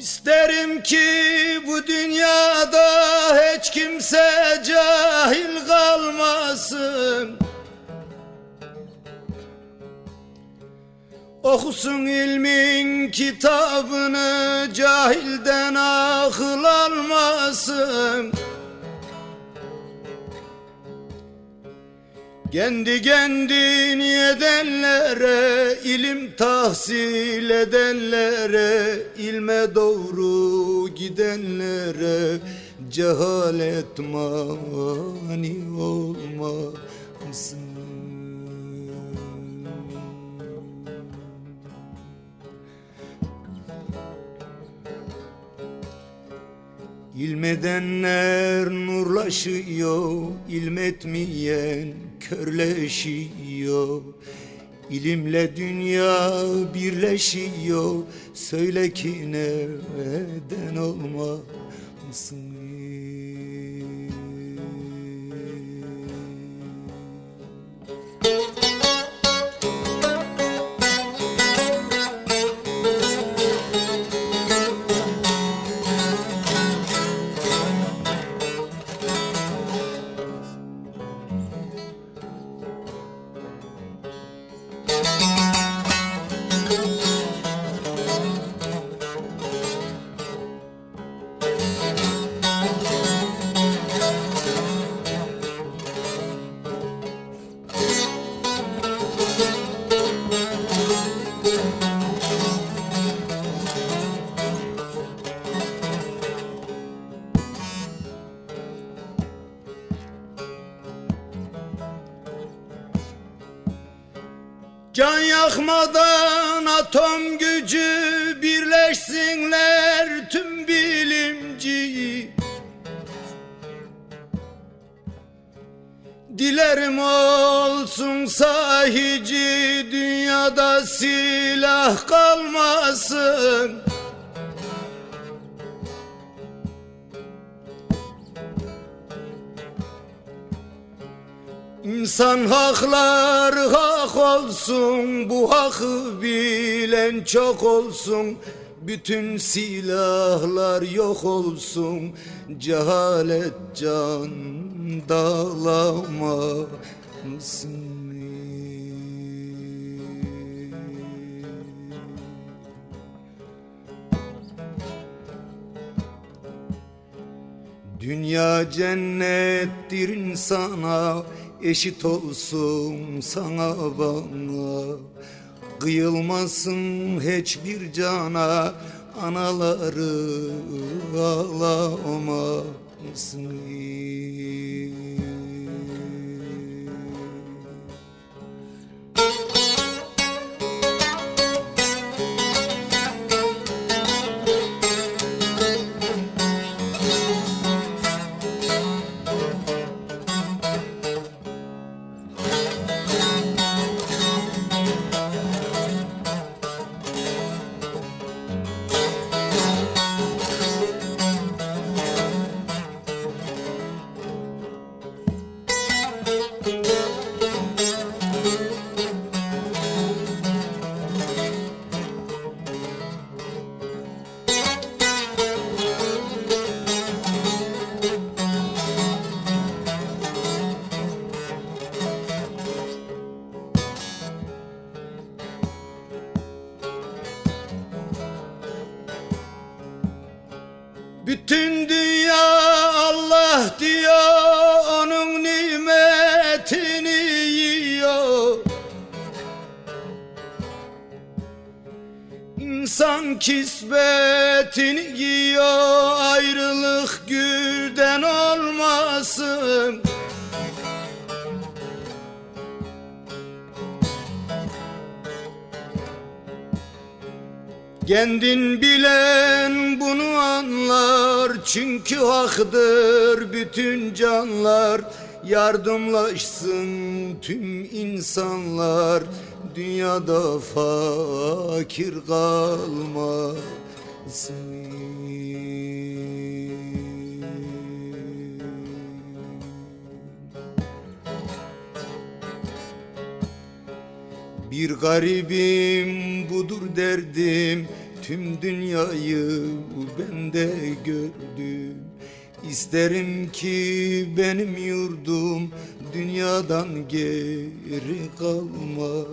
İsterim ki bu dünyada hiç kimse cahil kalmasın. Okusun ilmin kitabını cahilden akıl almasın Kendi kendini edenlere, ilim tahsil edenlere, ilme doğru gidenlere cehalet mani olmasın. İlmedenler nurlaşıyor, ilmetmeyen körleşiyor. İlimle dünya birleşiyor, söyle ki neden olmasın? Can yakmadan atom gücü birleşsinler tüm bilimci Dilerim olsun sahici dünyada silah kalmasın İnsan hakları hak olsun Bu hakkı bilen çok olsun. Bütün silahlar yok olsun Cehalet can dağlamasın Dünya cennettir insana eşit olsun sana bana. Kıyılmasın hiçbir cana anaları ağlamasın Bütün dünya Allah diyor onun nimetini yiyor. İnsan kisbetini yiyor ayrılık gülden olmasın Kendin bilen bunu anlar Çünkü haktır bütün canlar. Yardımlaşsın tüm insanlar Dünyada fakir kalmasın Bir garibim budur derdim Tüm dünyayı ben de gördüm. İsterim ki benim yurdum dünyadan geri kalmasın